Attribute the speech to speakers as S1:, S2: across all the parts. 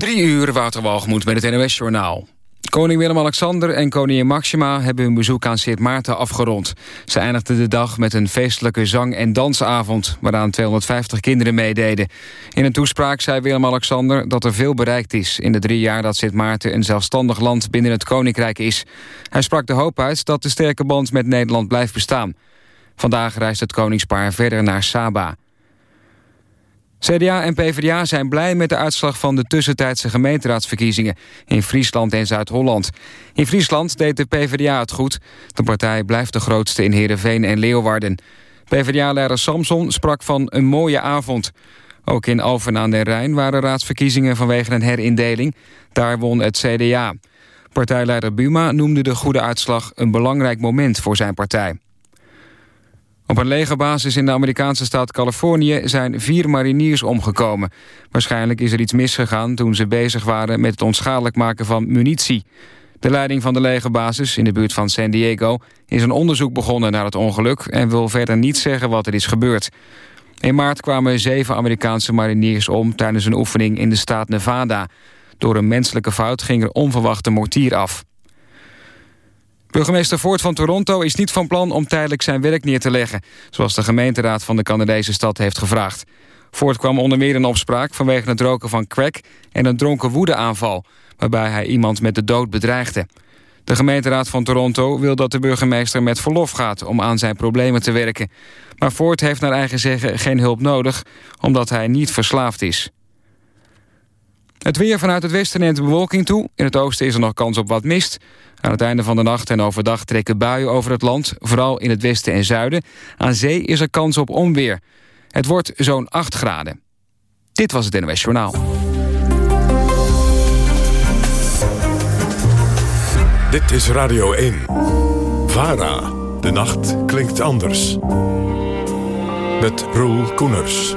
S1: Drie uur, Wouter met het NOS-journaal. Koning Willem-Alexander en koningin Maxima hebben hun bezoek aan Sint Maarten afgerond. Ze eindigden de dag met een feestelijke zang- en dansavond... waaraan 250 kinderen meededen. In een toespraak zei Willem-Alexander dat er veel bereikt is... in de drie jaar dat Sint Maarten een zelfstandig land binnen het koninkrijk is. Hij sprak de hoop uit dat de sterke band met Nederland blijft bestaan. Vandaag reist het koningspaar verder naar Saba... CDA en PvdA zijn blij met de uitslag van de tussentijdse gemeenteraadsverkiezingen in Friesland en Zuid-Holland. In Friesland deed de PvdA het goed. De partij blijft de grootste in Heerenveen en Leeuwarden. PvdA-leider Samson sprak van een mooie avond. Ook in Alphen aan den Rijn waren raadsverkiezingen vanwege een herindeling. Daar won het CDA. Partijleider Buma noemde de goede uitslag een belangrijk moment voor zijn partij. Op een legerbasis in de Amerikaanse staat Californië zijn vier mariniers omgekomen. Waarschijnlijk is er iets misgegaan toen ze bezig waren met het onschadelijk maken van munitie. De leiding van de legerbasis in de buurt van San Diego is een onderzoek begonnen naar het ongeluk en wil verder niet zeggen wat er is gebeurd. In maart kwamen zeven Amerikaanse mariniers om tijdens een oefening in de staat Nevada. Door een menselijke fout ging er onverwachte mortier af. Burgemeester Ford van Toronto is niet van plan om tijdelijk zijn werk neer te leggen... zoals de gemeenteraad van de Canadese stad heeft gevraagd. Ford kwam onder meer in opspraak vanwege het roken van crack... en een dronken woedeaanval, waarbij hij iemand met de dood bedreigde. De gemeenteraad van Toronto wil dat de burgemeester met verlof gaat... om aan zijn problemen te werken. Maar Ford heeft naar eigen zeggen geen hulp nodig... omdat hij niet verslaafd is. Het weer vanuit het westen neemt de bewolking toe. In het oosten is er nog kans op wat mist. Aan het einde van de nacht en overdag trekken buien over het land... vooral in het westen en zuiden. Aan zee is er kans op onweer. Het wordt zo'n 8 graden. Dit was het NOS Journaal.
S2: Dit is Radio 1. VARA. De nacht klinkt anders. Met Roel Koeners.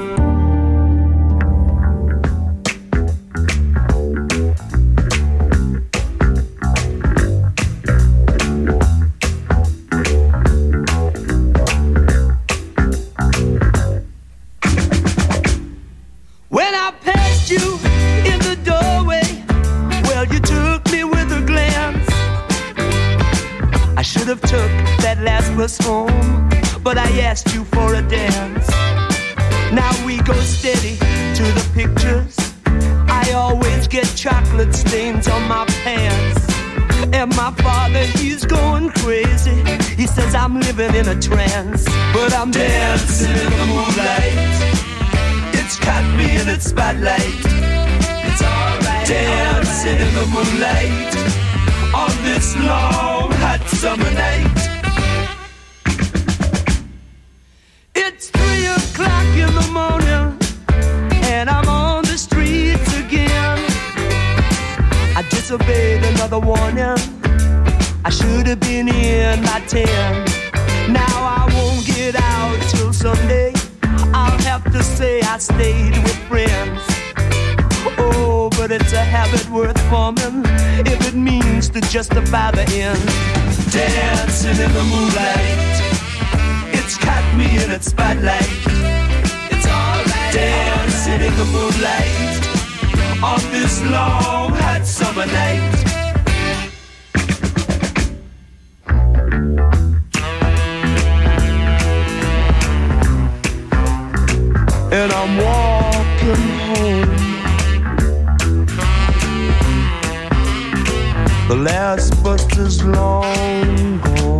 S3: Us home, but I asked you for a dance. Now we go steady to the pictures. I always get chocolate stains on my pants. And my father, he's going crazy. He says I'm living in a trance, but I'm dancing in the moonlight. It's caught me in its spotlight. It's alright. Dancing in the moonlight on this long hot summer night. Disobeyed another warning. I should have been in by ten. Now I won't get out till Sunday. I'll have to say I stayed with friends. Oh, but it's a habit worth forming if it means to justify the end. Dancing in the moonlight, caught me in its spotlight. It's alright. Dancing in the moonlight on this long hot summer night. And I'm walking home. The last bus is long gone.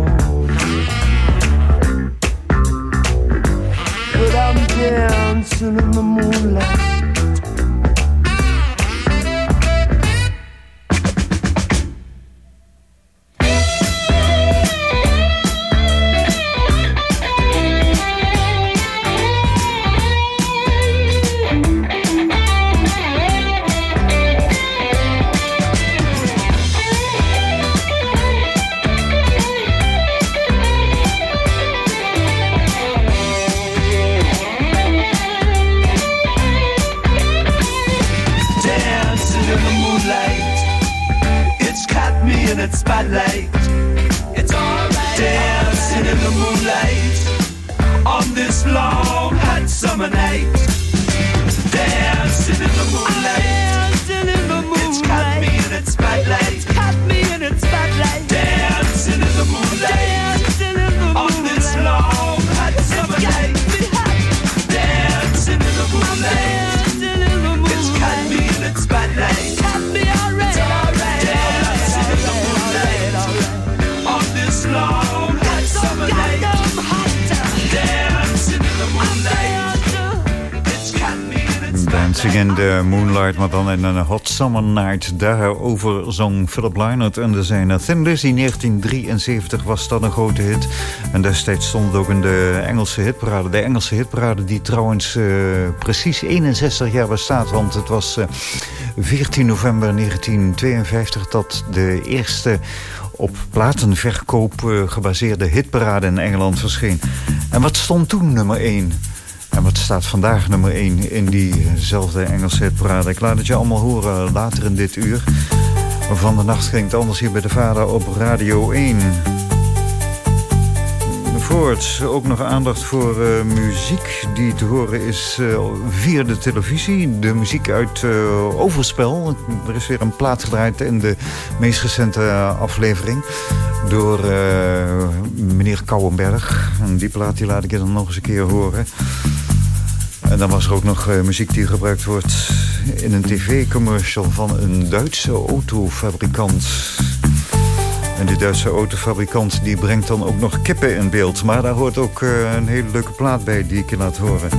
S3: Dancing in the moonlight. In
S4: een Hot Summer Night. Daarover zong Philip Lynott en de zijn Thin Lizzy 1973 was dat een grote hit. En destijds stond het ook in de Engelse hitparade. De Engelse hitparade die trouwens uh, precies 61 jaar bestaat. Want het was uh, eh, 14 november 1952 dat de eerste op platenverkoop uh, gebaseerde hitparade in Engeland verscheen. En wat stond toen nummer 1? En wat staat vandaag nummer 1 in diezelfde Engelse hitparade? Ik laat het je allemaal horen later in dit uur. Van de nacht ging het anders hier bij de vader op Radio 1 voort. Ook nog aandacht voor uh, muziek die te horen is uh, via de televisie. De muziek uit uh, Overspel. Er is weer een plaat gedraaid in de meest recente aflevering. Door meneer Kouwenberg. En die plaat die laat ik je dan nog eens een keer horen. En dan was er ook nog muziek die gebruikt wordt in een tv-commercial van een Duitse autofabrikant. En die Duitse autofabrikant die brengt dan ook nog kippen in beeld. Maar daar hoort ook uh, een hele leuke plaat bij die ik je laat horen.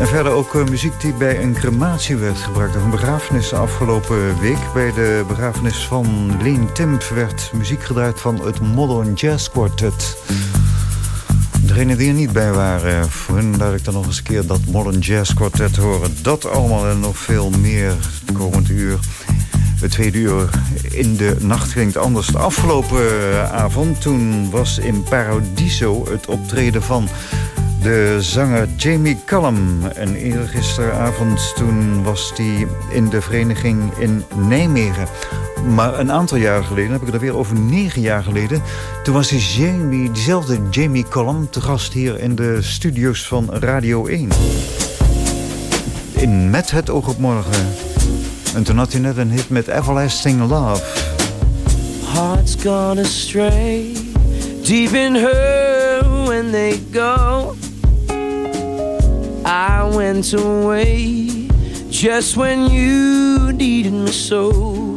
S4: En verder ook uh, muziek die bij een crematie werd gebruikt. Of een begrafenis afgelopen week. Bij de begrafenis van Leen Timp werd muziek gedraaid van het Modern Jazz Quartet. Degenen die er niet bij waren, voor hun laat ik dan nog eens een keer dat Modern Jazz Quartet horen. Dat allemaal en nog veel meer de komende uur. Het tweede uur in de nacht het anders. De afgelopen avond, toen was in Paradiso het optreden van de zanger Jamie Cullum. En eergisteravond toen was hij in de vereniging in Nijmegen. Maar een aantal jaar geleden, heb ik het er weer over negen jaar geleden... toen was die Jamie, diezelfde Jamie Cullum te gast hier in de studio's van Radio 1. In Met het oog op morgen... En toen had hij net een hit met Everlasting Love.
S5: Hearts gone astray Deep in her when they go I went away Just when you needed me so.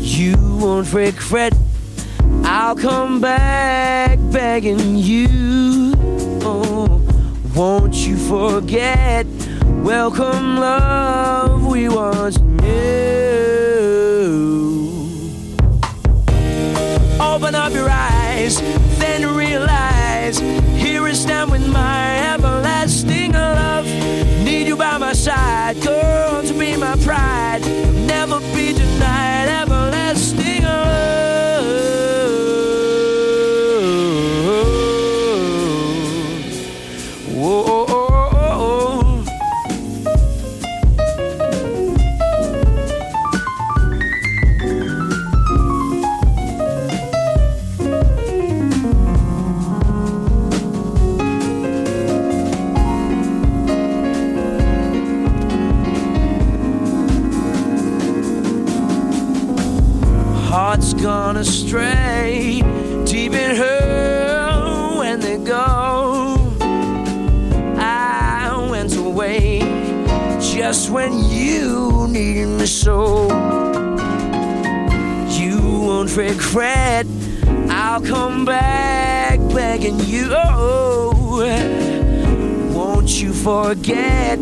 S5: You won't regret I'll come back begging you. Oh, won't you forget? Welcome, love, we once knew. Open up your eyes, then realize here I stand with my girl, to be my pride. Never be when you need me so. You won't regret. I'll come back begging you. Won't you forget?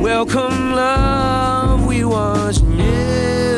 S5: Welcome, love, we once knew.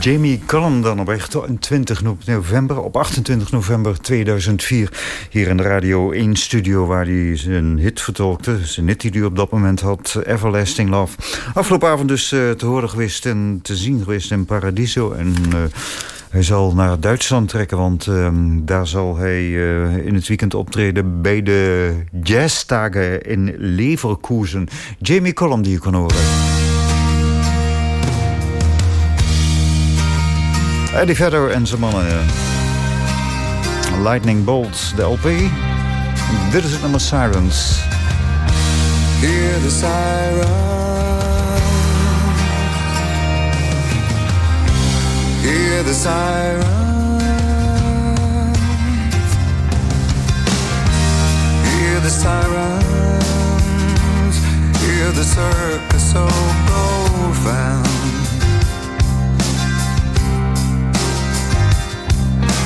S4: Jamie Cullum dan op 28 november, op 28 november 2004... hier in de Radio 1 studio waar hij zijn hit vertolkte. Zijn hit die hij op dat moment had, Everlasting Love. Afgelopen avond dus uh, te horen geweest en te zien geweest in Paradiso. En uh, hij zal naar Duitsland trekken, want uh, daar zal hij uh, in het weekend optreden... bij de jazzdagen in Leverkusen. Jamie Cullum die je kon horen. Eddie Vedder en zijn mannen. Lightning Bolts, de LP. Dit is het nummer Sirens.
S6: Hear the sirens. Hear the sirens. Hear the sirens. Hear the circus so profound.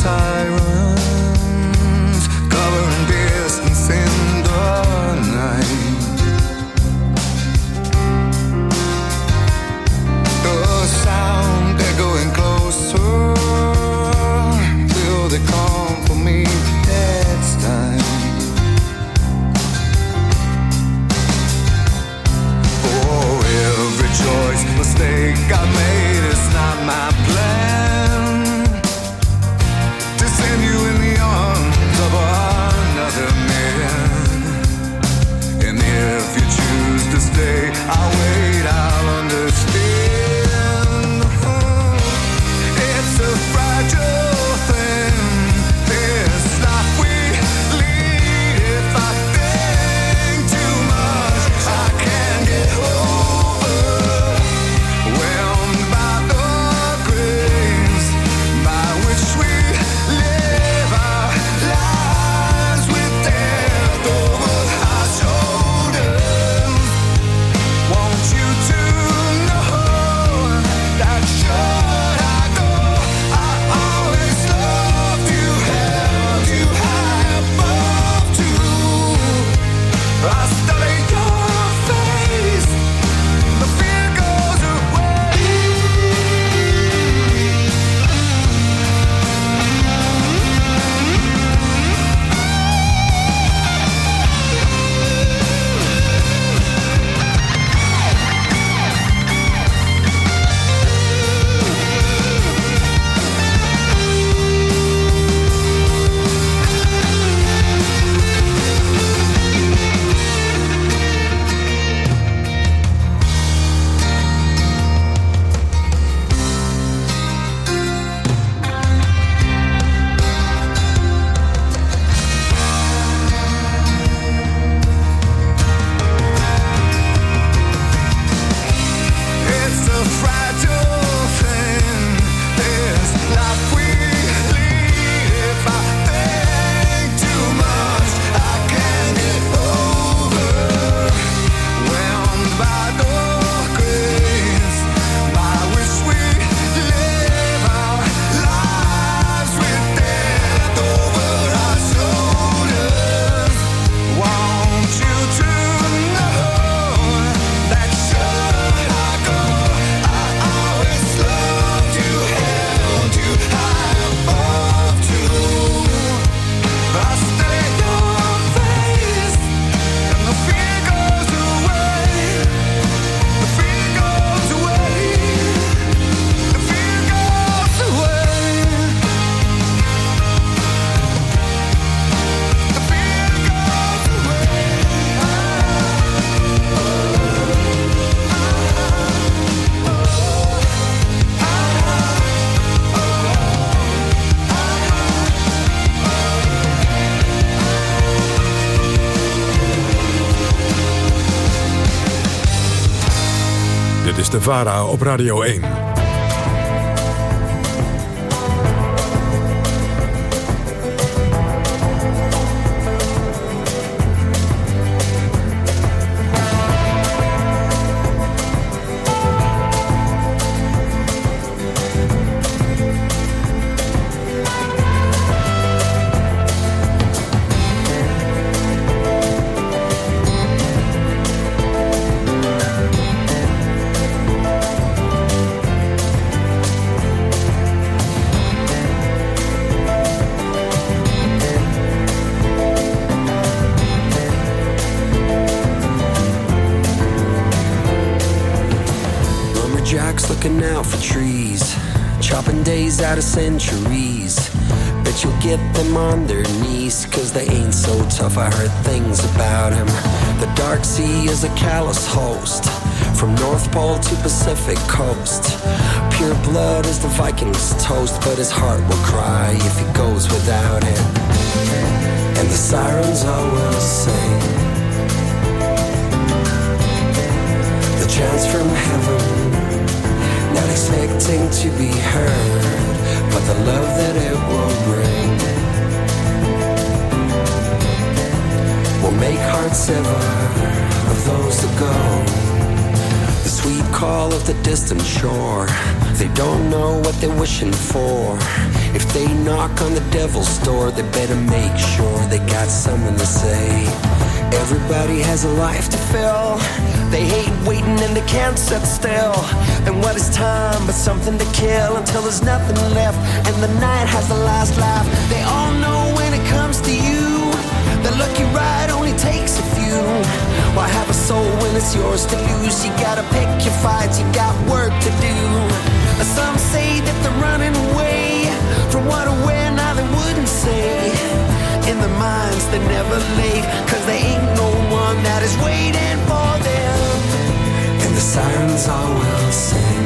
S2: siren. VARA op Radio 1.
S7: Centuries. Bet you'll get them on their knees, cause they ain't so tough. I heard things about him. The Dark Sea is a callous host, from North Pole to Pacific coast. Pure blood is the Viking's toast, but his heart will cry if he goes without it. And the sirens will sing. The chants from heaven, not expecting to be heard but the love that it will bring will make hearts sever of those that go. The sweet call of the distant shore, they don't know what they're wishing for. If they knock on the devil's door, they better make sure they got something to say. Everybody has a life to fill. They hate waiting and they can't sit still. And what is time but something to kill until there's nothing left and the night has the last laugh. They all know when it comes to you, the lucky ride only takes a few. Why have a soul when it's yours to lose? You gotta pick your fights, you got work to do. Some say that they're running away from what or where now they wouldn't say in the minds that never leave Cause there ain't no one sirens all will sing.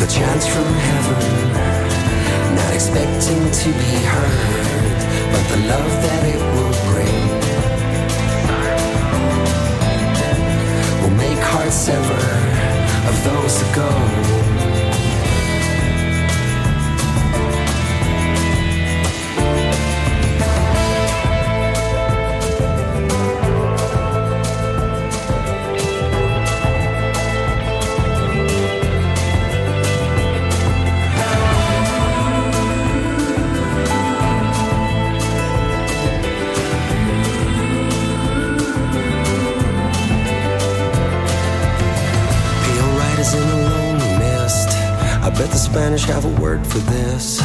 S7: The chants from heaven Not expecting to be heard But the love that it will bring Will make hearts ever Of those that go Spanish have a word for this.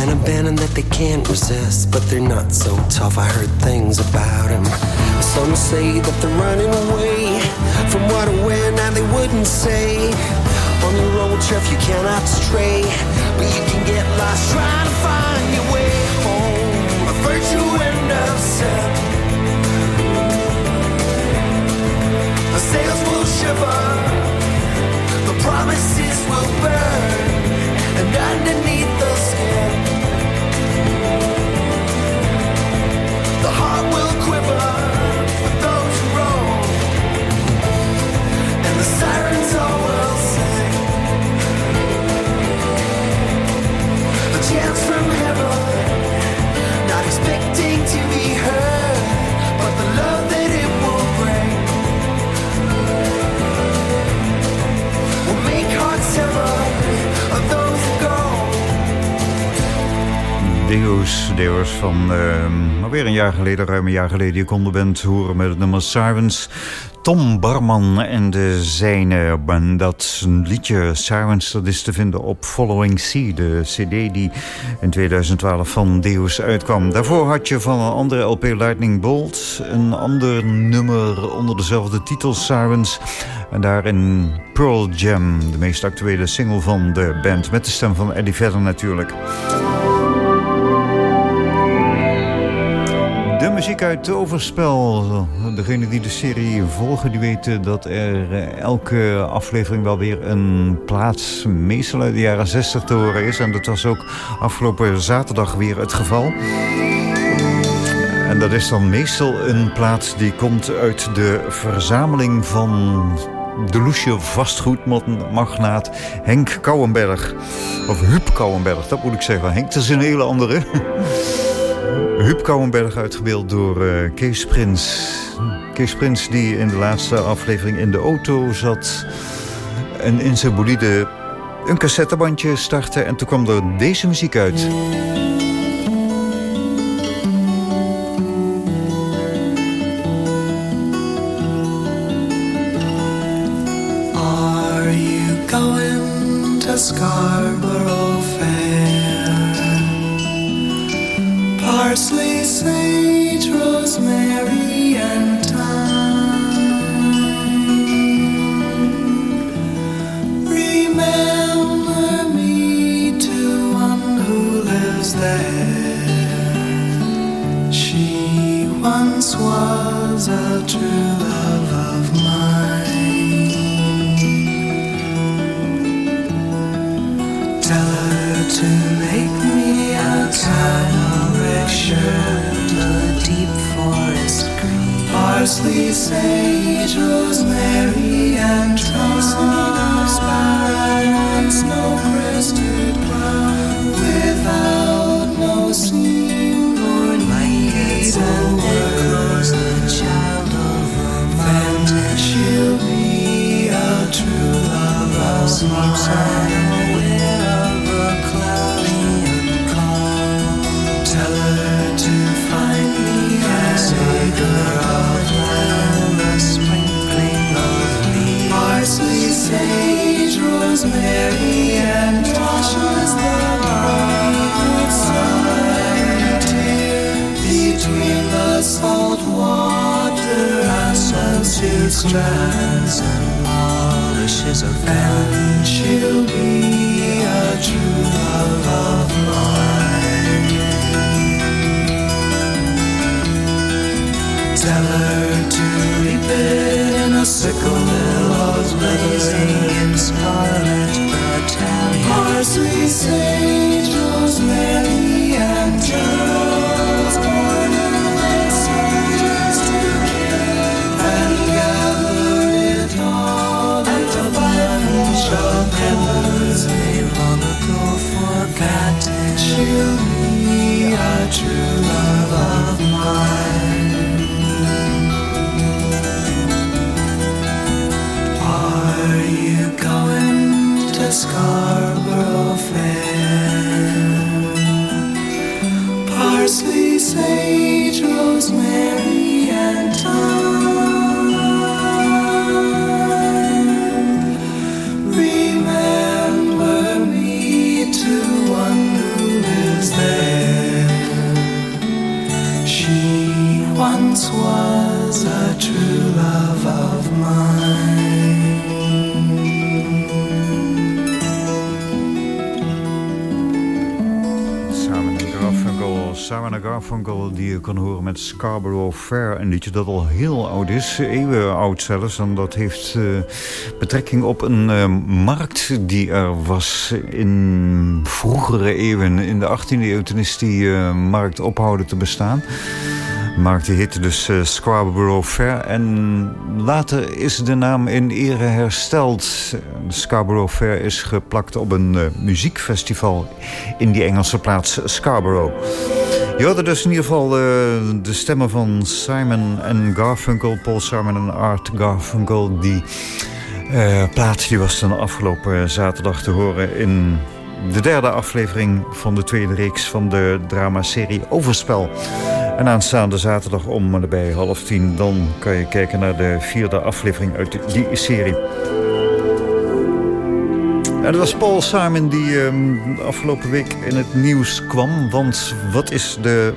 S7: An abandon that they can't resist, but they're not so tough. I heard things about him. Some say that they're running away from what and where now they wouldn't say. On your road, chef, you cannot stray, but you can get lost trying to find your way home. A virtue and. The sails will shiver the promises will burn, and underneath the
S4: Deus, van uh, alweer een jaar geleden, ruim een jaar geleden... je kon de horen met het nummer Sirens. Tom Barman en de zijne. Dat liedje Sirens dat is te vinden op Following Sea. De cd die in 2012 van Deus uitkwam. Daarvoor had je van een andere LP Lightning Bolt... een ander nummer onder dezelfde titel Sirens... En daarin Pearl Jam, de meest actuele single van de band. Met de stem van Eddie Vedder natuurlijk. De muziek uit Overspel. Degene die de serie volgen, die weten dat er eh, elke aflevering wel weer een plaats, meestal uit de jaren 60 te horen is. En dat was ook afgelopen zaterdag weer het geval. En dat is dan meestal een plaat die komt uit de verzameling van de Loesje vastgoedmagnaat Henk Kouwenberg. Of Huub Kouwenberg, dat moet ik zeggen. Henk, dat is een hele andere. Huub Kouwenberg uitgebeeld door uh, Kees Prins. Kees Prins die in de laatste aflevering in de auto zat... en in zijn bolide een cassettebandje startte... en toen kwam er deze muziek uit.
S8: Once was a true love of mine. Tell her to make me a tile shirt, a deep forest green, parsley, sage, rosemary, and thyme, snow crested I'm aware of a clarion call. Tell her to find me and take her out and a sprinkling of leaves. Parsley, sage, rosemary, and between the salt water strands polishes a fan. She'll be a true love of mine. Tell her to reap it in a sickle billows blazing in scarlet battalion. Parsley, sage, Scarborough Fair? Parsley, sage, rosemary,
S4: Simon Garfunkel die je kan horen met Scarborough Fair. Een liedje dat al heel oud is, eeuwen oud zelfs. En dat heeft eh, betrekking op een eh, markt die er was in vroegere eeuwen. In de 18e eeuw toen is die eh, markt ophouden te bestaan. De markt heette dus Scarborough Fair. En later is de naam in ere hersteld. Scarborough Fair is geplakt op een muziekfestival in die Engelse plaats Scarborough. Je hoorde dus in ieder geval eh, de stemmen van Simon en Garfunkel, Paul Simon en Art Garfunkel. Die eh, plaat die was dan afgelopen zaterdag te horen in de derde aflevering van de tweede reeks van de dramaserie Overspel. En aanstaande zaterdag om bij half tien... dan kan je kijken naar de vierde aflevering uit die serie. En dat was Paul Simon die ehm, afgelopen week in het nieuws kwam. Want wat is de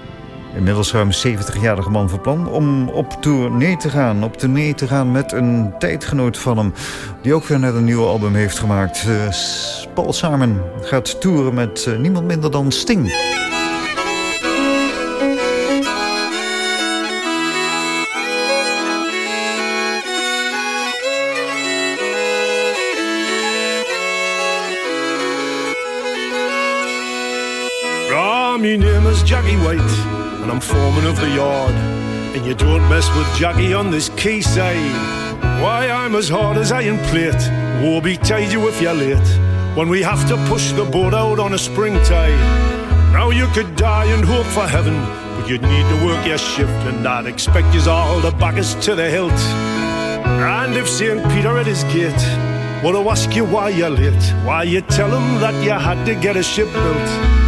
S4: inmiddels ruim 70-jarige man van plan... om op tournee te gaan. Op tournee te gaan met een tijdgenoot van hem... die ook weer net een nieuw album heeft gemaakt. Eh, Paul Simon gaat toeren met eh, niemand minder dan Sting.
S9: Ja, name is Jackie White. and I'm foreman of the yard. And you don't mess with Jackie on this quayside. Eh? Why, I'm as hard as iron plate. Woe betide you if you're late. When we have to push the boat out on a spring tide. Now you could die and hope for heaven, but you'd need to work your shift, and I'd expect you all to back us to the hilt. And if St. Peter at his gate were to ask you why you're late, why you tell him that you had to get a ship built.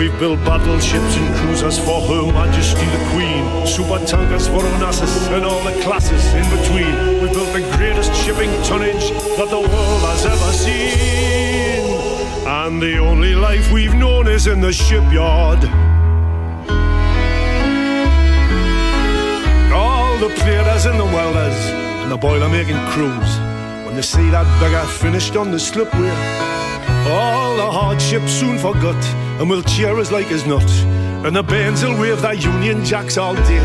S9: We've built battleships and cruisers for Her Majesty the Queen, super tankers for Onassis and all the classes in between. We've built the greatest shipping tonnage that the world has ever seen. And the only life we've known is in the shipyard. All the platers and the welders and the boiler making crews, when they see that beggar finished on the slipway, all the hardships soon forgot and we'll cheer us like as not. And the bands will wave their Union Jacks all day.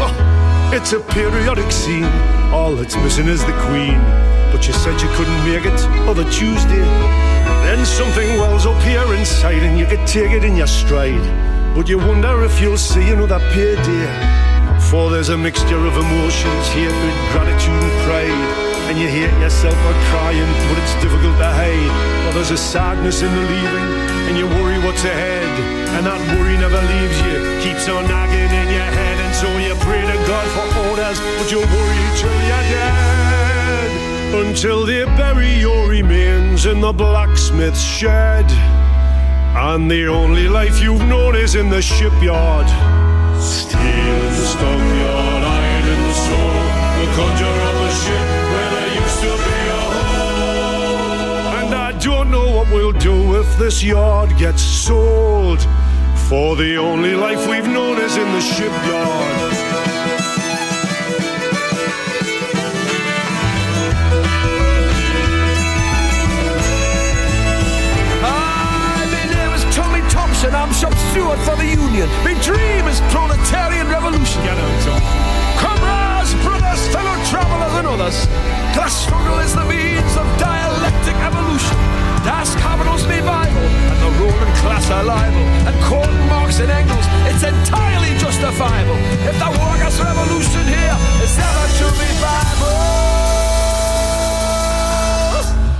S9: Oh, it's a periodic scene. All that's missing is the Queen. But you said you couldn't make it other Tuesday. Then something wells up here inside, and you could take it in your stride. But you wonder if you'll see another payday. For there's a mixture of emotions, hatred, gratitude, and pride. And you hate yourself for crying, but it's difficult to hide. Well, there's a sadness in the leaving, and you worry what's ahead. And that worry never leaves you, keeps on nagging in your head. And so you pray to God for orders, but you'll worry till you're dead. Until they bury your remains in the blacksmith's shed. And the only life you've known is in the shipyard. Steel the stockyard, iron the soul. We'll conjure don't know what we'll do if this yard gets sold. For the only life we've known is in the shipyard.
S10: Hi, my name is Tommy Thompson. I'm shop steward for the Union. My dream is proletarian revolution.
S9: Get out, Tom.
S10: Fellow travelers, and others. Class struggle is the means of dialectic evolution. Das Capital's made Bible, and the ruling class are liable. And quoting Marx and Engels, it's entirely justifiable. If the workers' revolution here is ever to be viable.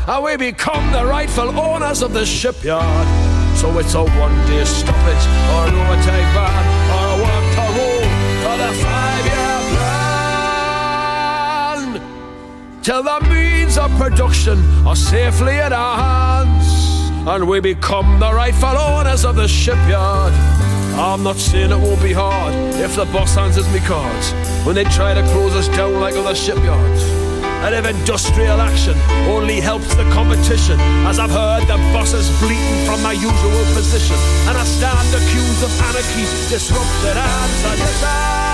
S10: And we become the rightful owners of the shipyard. So it's a one-day stoppage, or an overtake ban, or a work to roll for the five-year Till the means of production are safely in our hands, and we become the rightful owners of the shipyard. I'm not saying it won't be hard if the boss answers me cards when they try to close us down like other shipyards. And if industrial action only helps the competition, as I've heard the bosses bleating from my usual position, and I stand accused of anarchy, disruption and.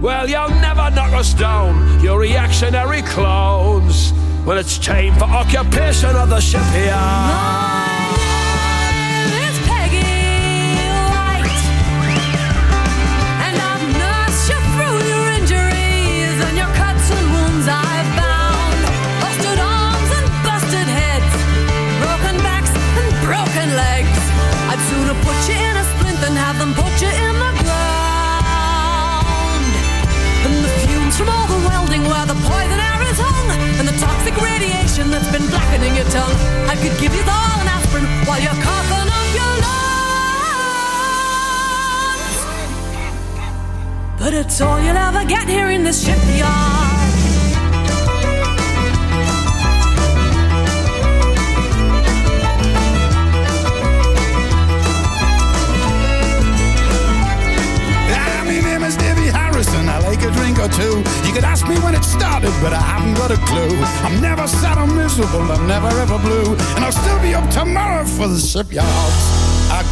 S10: Well, you'll never knock us down, you reactionary clowns, when it's time for occupation of the shipyard.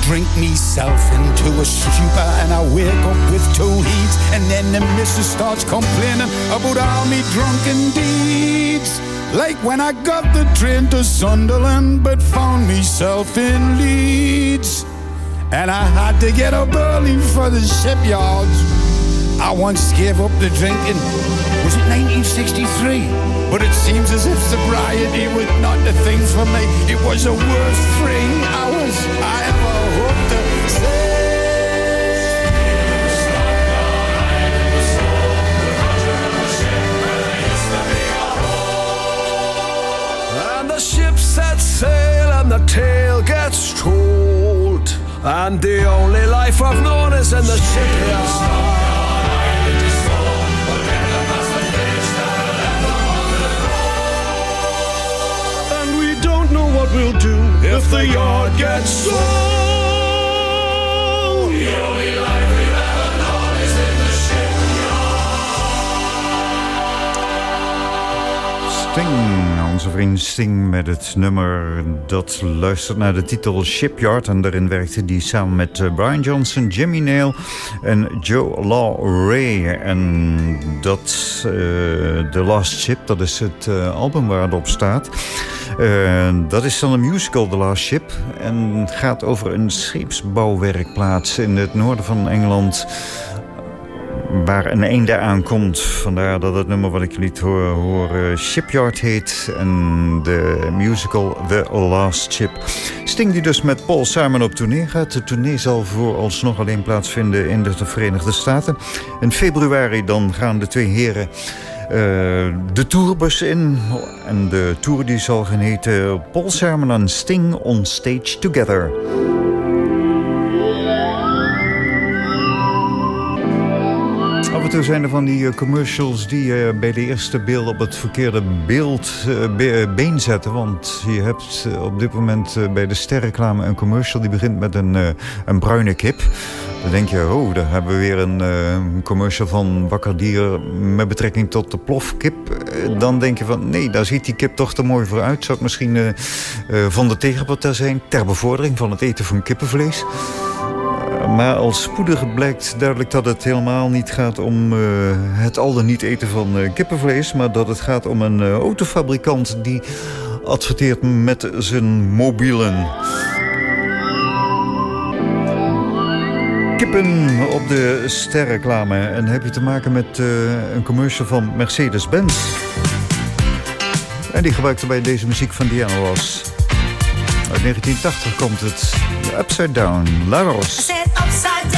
S11: Drink myself into a stupor and I wake up with two heats. And then the missus starts complaining about all me drunken deeds. Like when I got the train to Sunderland, but found myself in Leeds. And I had to get up early for the shipyards. I once gave up the drinking. Was it 1963? But it seems as if sobriety was not the thing for me. It was a worst three hours I
S10: And the only life I've known is in the shipyard.
S9: And we don't know what we'll do if the yard gets sold. The only life we've ever known is in the
S4: Sting, onze Sting met het nummer dat luistert naar de titel Shipyard. En daarin werkte hij samen met eh, Brian Johnson, Jimmy Nail en Joe Law Ray. En dat, uh, The Last Ship, dat is het uh, album waar het op staat. Dat is dan een musical, The Last Ship. En gaat over een scheepsbouwwerkplaats in het noorden van Engeland waar een einde aankomt. Vandaar dat het nummer wat ik liet horen, horen Shipyard heet. En de musical The Last Ship. Sting die dus met Paul Simon op tournee gaat. De tournee zal vooralsnog alleen plaatsvinden in de Verenigde Staten. In februari dan gaan de twee heren... Uh, de tourbus in. En de tour die zal gaan heten Paul Simon en Sting on Stage Together. Toe zijn er van die commercials die je bij de eerste beeld op het verkeerde beeld, uh, been zetten. Want je hebt op dit moment bij de sterreclame een commercial die begint met een, een bruine kip. Dan denk je, oh, daar hebben we weer een, commercial van Wakker Dier met betrekking tot de plofkip. Dan denk je van, nee, daar ziet die kip toch te mooi voor uit. Zou het misschien van de tegenpartij zijn ter bevordering van het eten van kippenvlees? Maar al spoedig blijkt duidelijk dat het helemaal niet gaat om uh, het al dan niet eten van uh, kippenvlees... maar dat het gaat om een uh, autofabrikant die adverteert met zijn mobielen. Kippen op de sterreclame. En heb je te maken met een commercial van Mercedes-Benz. En die gebruikte bij deze muziek van Diana Ross. Uit 1980 komt het Upside Down, Laros.
S12: Upside down,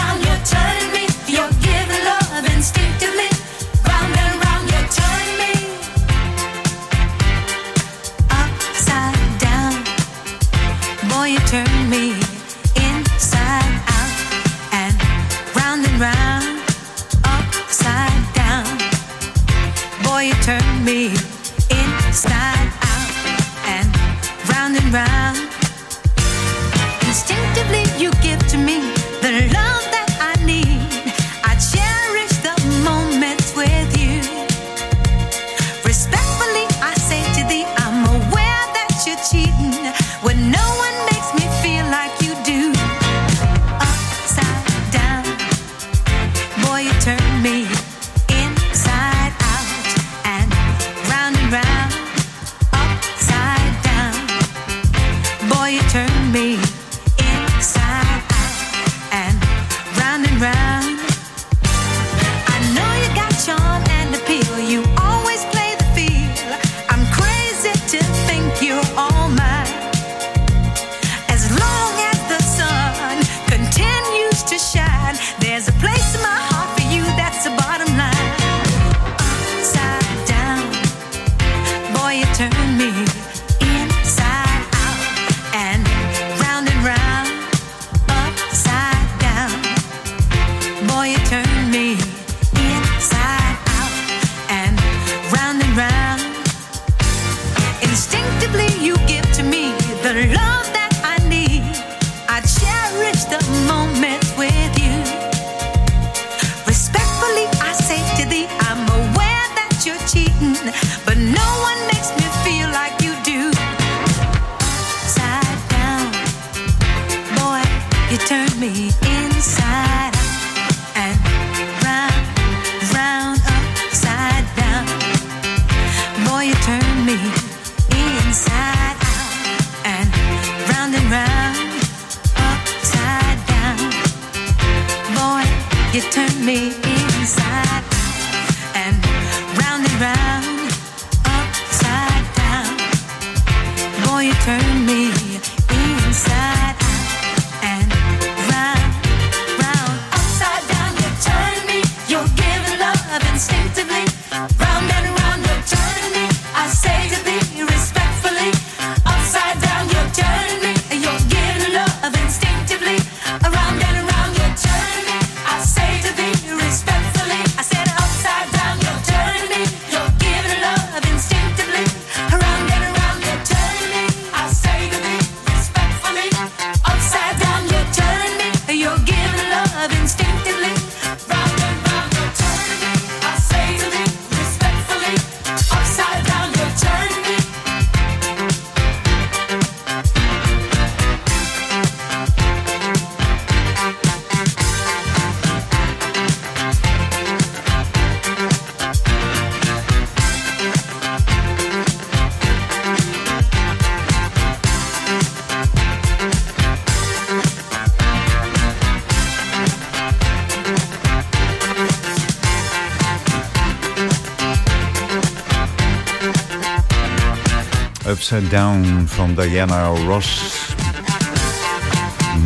S12: Upside Down
S4: van Diana Ross.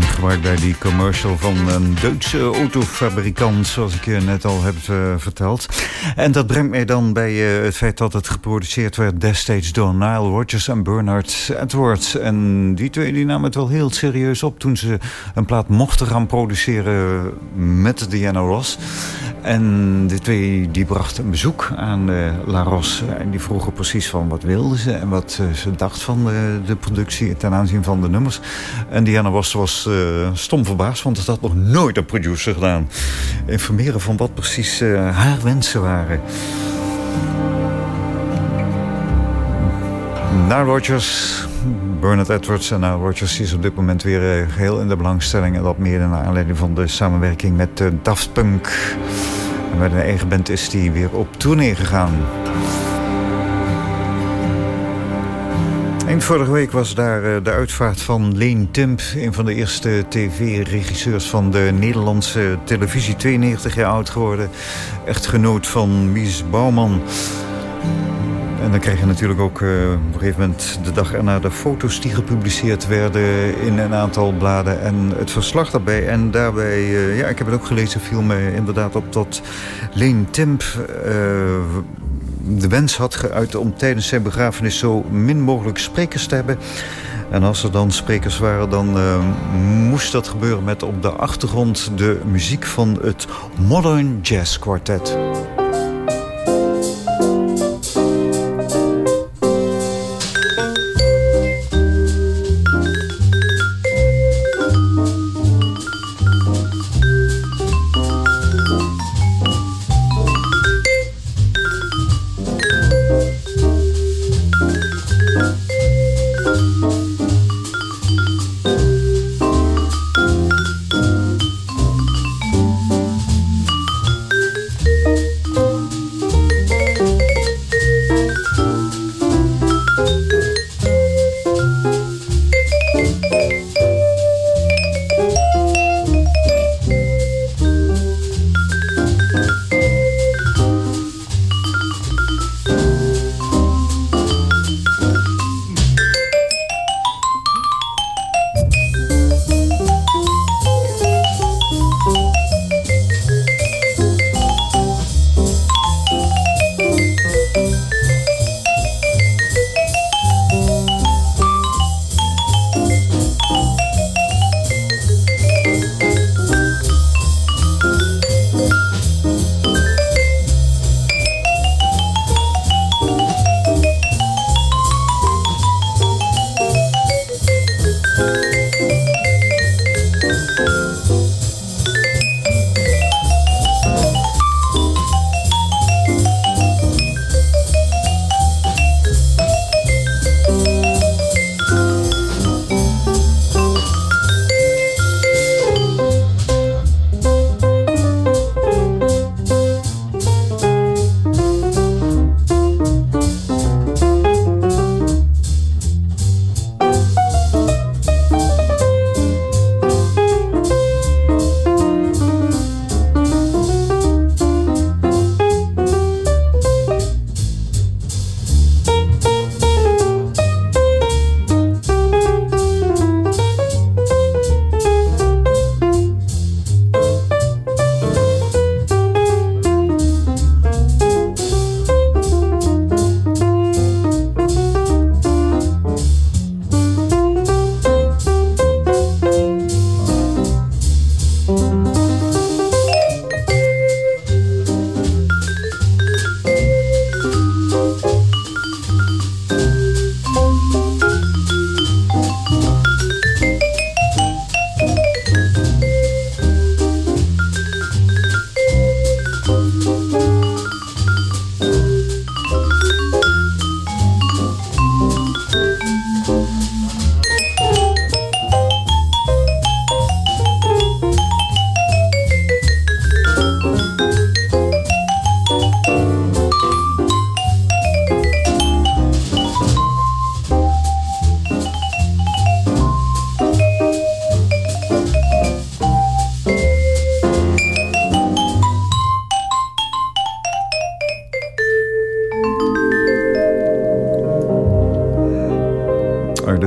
S4: Gebruikt bij die commercial van een Duitse autofabrikant, zoals ik je net al heb uh, verteld. En dat brengt mij dan bij uh, het feit dat het geproduceerd werd destijds door Nile Rodgers en Bernard Edwards. En die twee die namen het wel heel serieus op toen ze een plaat mochten gaan produceren met Diana Ross. En de twee die brachten een bezoek aan uh, La Rosse. En die vroegen precies van wat wilden ze en wat uh, ze dacht van de, de, productie ten aanzien van de nummers. En Diana was uh, stom verbaasd, want dat had nog nooit een producer gedaan. Informeren van wat precies haar wensen waren. Naar Rogers, Bernard Edwards en nou, Rogers is op dit moment weer uh, geheel in de belangstelling. En dat meer naar aanleiding van de samenwerking met uh, Daft Punk. En met een eigen band is die weer op tournee gegaan. Eind vorige week was daar uh, de uitvaart van Leen Timp... een van de eerste tv-regisseurs van de Nederlandse televisie. 92 jaar oud geworden. Echtgenoot van Mies Bouwman... En dan krijg je natuurlijk ook uh, op een gegeven moment de dag erna de foto's die gepubliceerd werden in een aantal bladen en het verslag daarbij. En daarbij, uh, ja, ik heb het ook gelezen, viel me inderdaad op dat Leen Timp uh, de wens had geuit om tijdens zijn begrafenis zo min mogelijk sprekers te hebben. En als er dan sprekers waren, dan moest dat gebeuren met op de achtergrond de muziek van het Modern Jazz Quartet.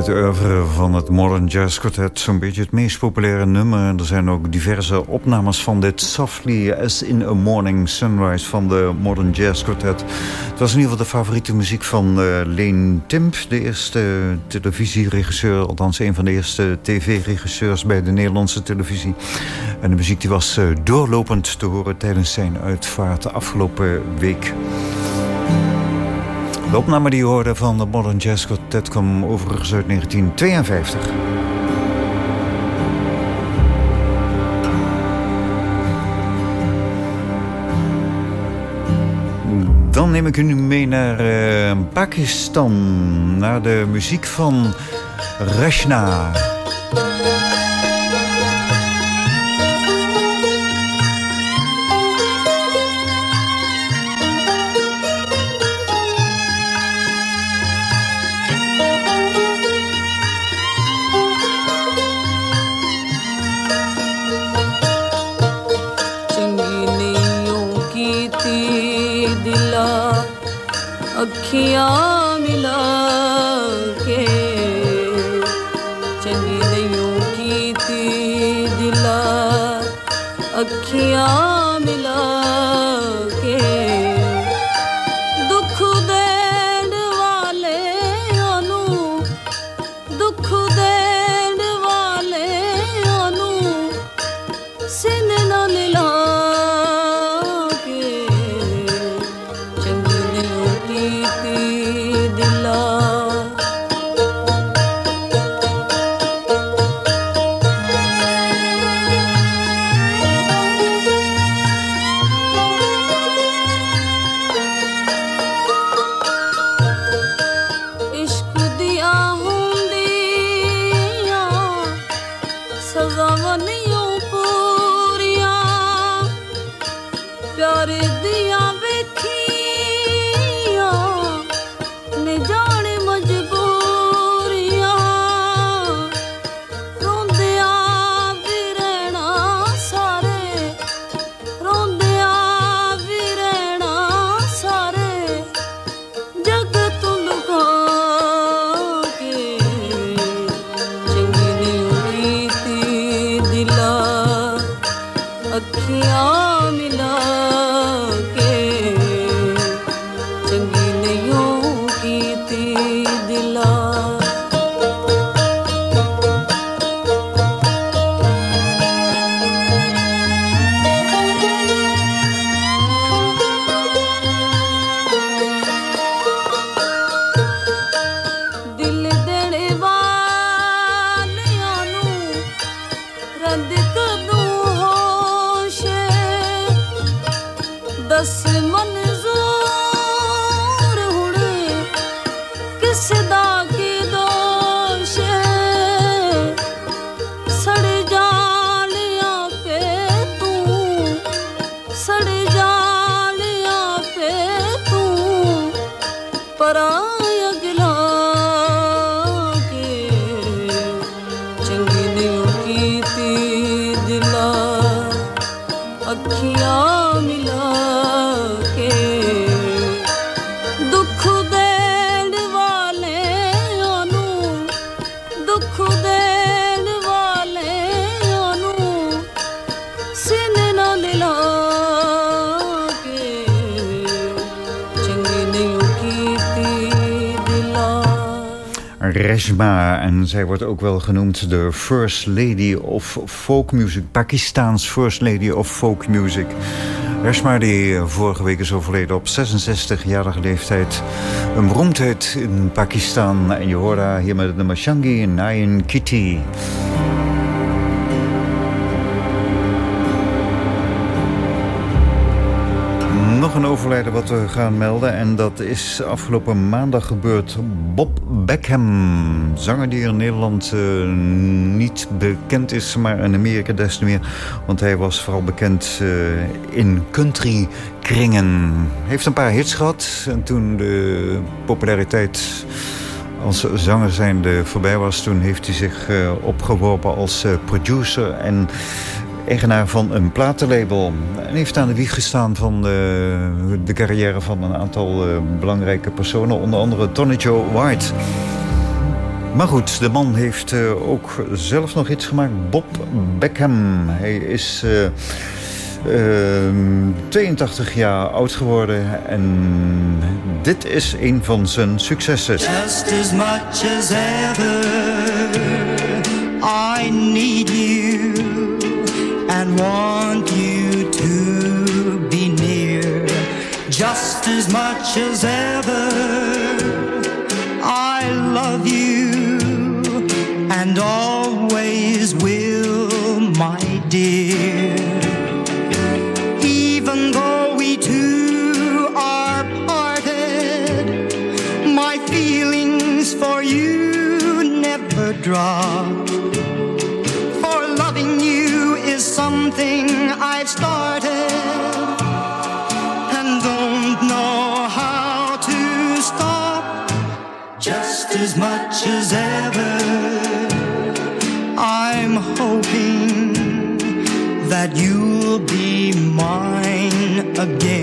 S4: Het oeuvre van het Modern Jazz Quartet zo'n beetje het meest populaire nummer. Er zijn ook diverse opnames van dit Softly as in a Morning Sunrise van de Modern Jazz Quartet. Het was in ieder geval de favoriete muziek van uh, Leen Timp, de eerste televisieregisseur, althans een van de eerste tv-regisseurs bij de Nederlandse televisie. En de muziek die was uh, doorlopend te horen tijdens zijn uitvaart de afgelopen week. De opname die je hoorde van de Modern Jazz Quartet kwam overigens uit 1952. Dan neem ik u nu mee naar uh, Pakistan, naar de muziek van Rashna.
S13: अखियाँ
S4: Zij wordt ook wel genoemd de First Lady of Folk Music. Pakistaans First Lady of Folk Music. Reshma die vorige week is overleden op 66-jarige leeftijd. Een beroemdheid in Pakistan. En je hoort haar hier met de Mashangi Nayan Kitty. Nog een overlijden wat we gaan melden. En dat is afgelopen maandag gebeurd. Bob Beckham. Zanger die in Nederland eh, niet bekend is, maar in Amerika des te meer. Want hij was vooral bekend eh, in country kringen. Heeft een paar hits gehad. En toen de populariteit als zanger zijnde voorbij was... toen heeft hij zich eh, opgeworpen als producer en eigenaar van een platenlabel. En heeft aan de wieg gestaan van de, de carrière van een aantal eh, belangrijke personen. Onder andere Tony Joe White. Maar goed, de man heeft eh, ook zelf nog iets gemaakt. Bob Beckham. Hij is eh, ehm, 82 jaar oud geworden. En dit is een van zijn successen.
S14: Just as much as ever, I need you want you to be near. Just as much as ever, I love you and always will, my dear. Even though we two are parted, my feelings for you never drop. Something I've started and don't know how to stop. Just as much as ever, I'm hoping that you'll be mine again.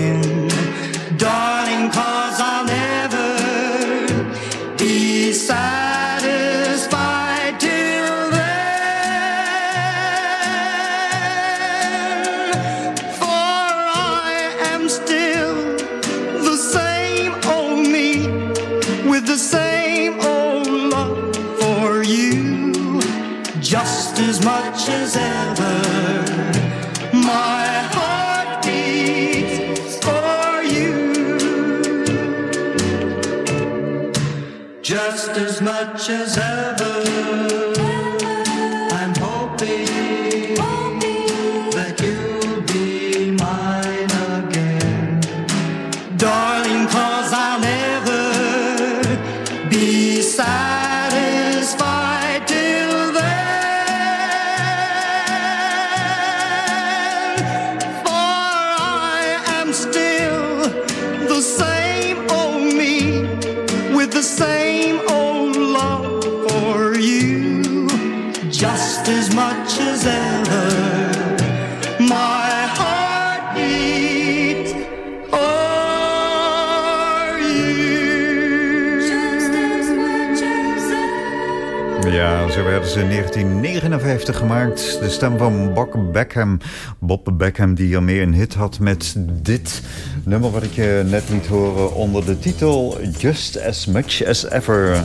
S4: In 1959 gemaakt. De stem van Bob Beckham. Bob Beckham die ermee een hit had met dit nummer... wat ik je net liet horen onder de titel Just As Much As Ever.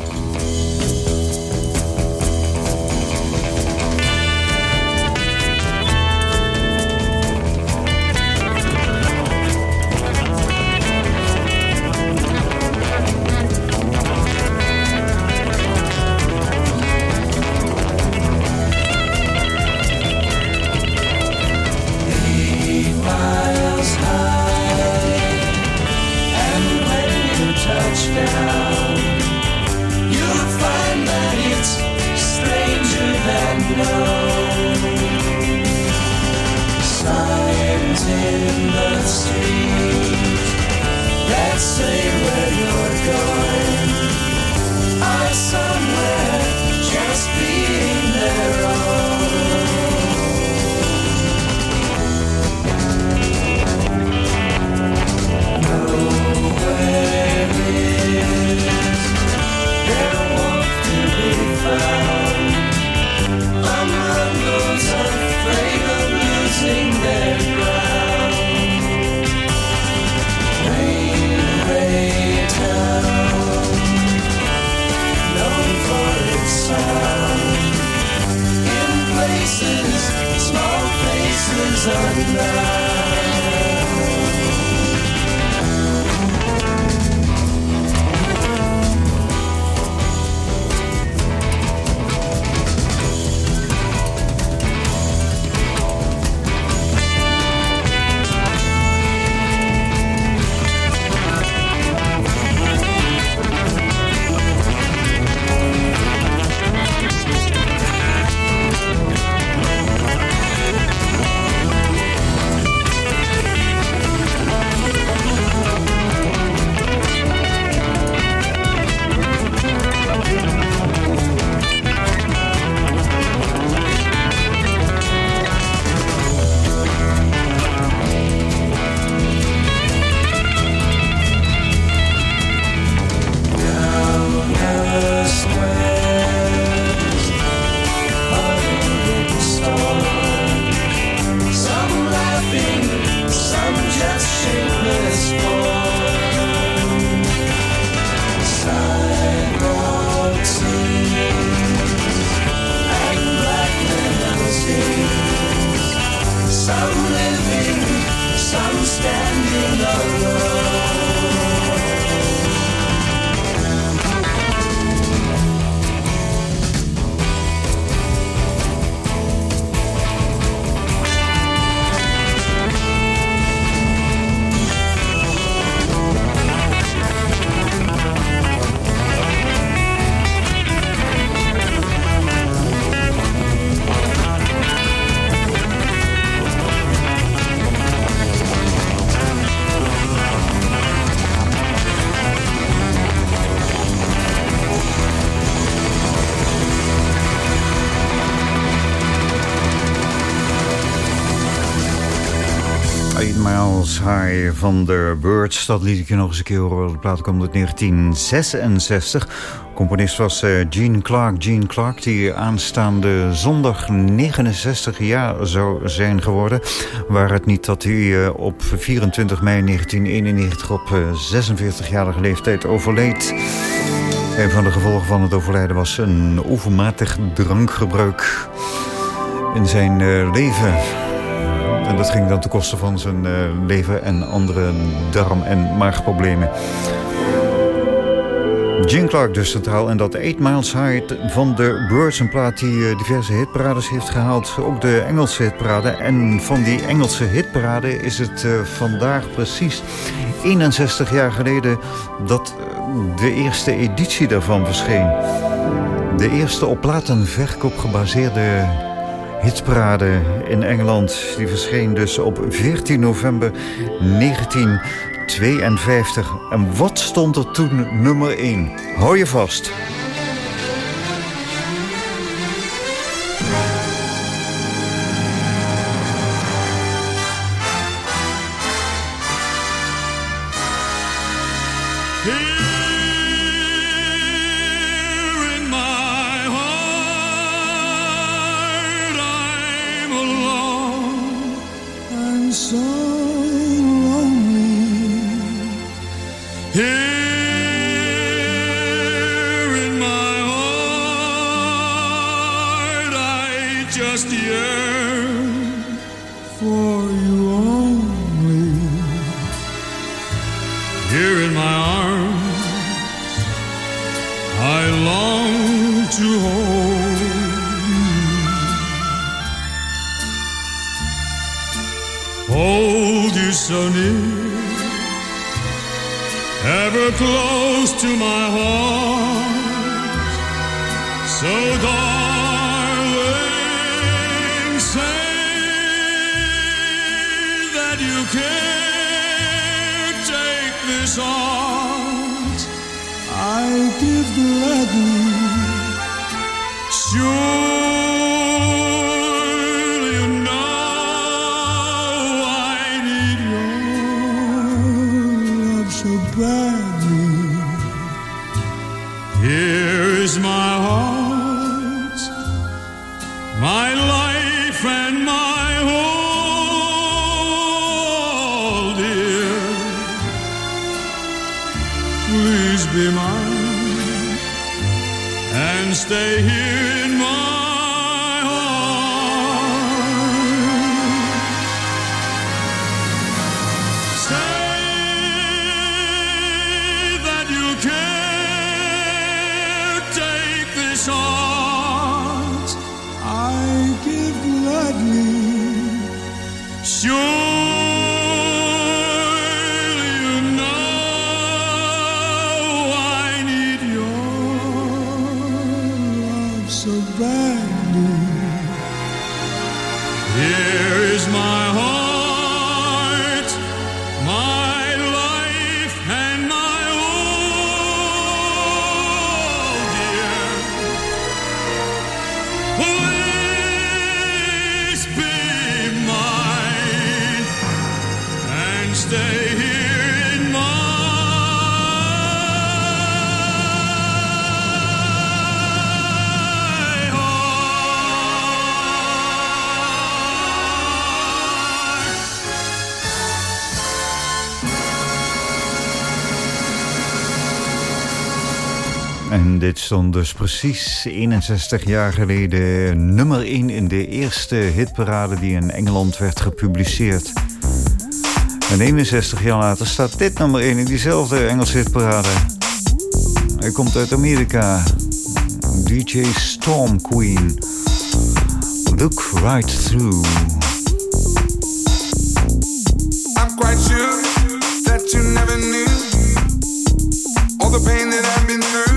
S15: Van de Birds. Dat liet ik je nog eens een keer horen. De plaat komt uit 1966. Componist was eh, Gene Clark. Gene Clark die aanstaande zondag 69 jaar zou zijn geworden. Waar het niet dat hij eh, op 24 mei 1991 op eh, 46-jarige leeftijd overleed. Een van de gevolgen van het overlijden was een overmatig drankgebruik in zijn eh, leven. Dat ging dan ten koste van zijn uh, lever en andere darm- en maagproblemen. Gene Clark dus centraal en dat 8 Miles High van de Birds. Een plaat die uh, diverse hitparades heeft gehaald. Ook de Engelse hitparade. En van die Engelse hitparade is het uh, vandaag precies 61 jaar geleden... dat de eerste editie daarvan verscheen. De eerste op platenverkoop gebaseerde hitparade in Engeland. Die verscheen dus op 14 november 1952. En wat stond er toen nummer 1? Hou je vast. gladly. Here is my heart, my life, and my whole, dear. Please be mine and stay here. Dus precies 61 jaar geleden nummer 1 in de eerste hitparade die in Engeland werd gepubliceerd.
S4: En 61 jaar later staat dit nummer 1 in diezelfde Engelse hitparade. Hij komt uit Amerika. DJ Storm Queen. Look right through.
S16: I'm quite sure that you never knew all the pain that I've been through.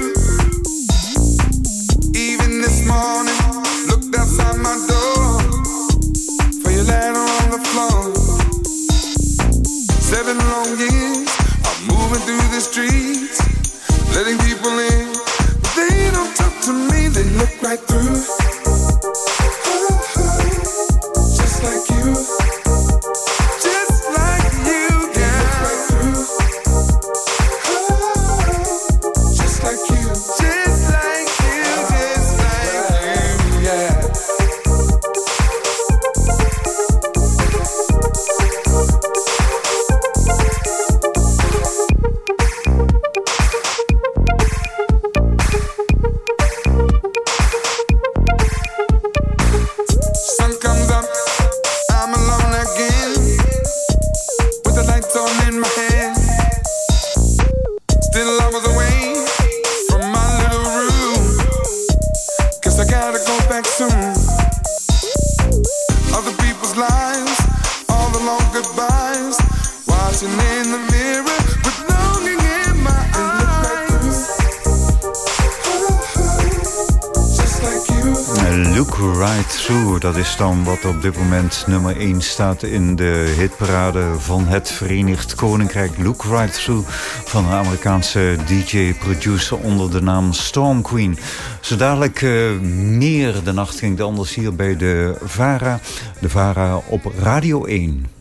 S16: Morning,
S4: op dit moment nummer 1 staat in de hitparade van het Verenigd Koninkrijk. Look Right Through van een Amerikaanse DJ-producer onder de naam Storm Queen. Zo dadelijk eh, meer de nacht ging het anders hier bij de VARA. De VARA op Radio 1.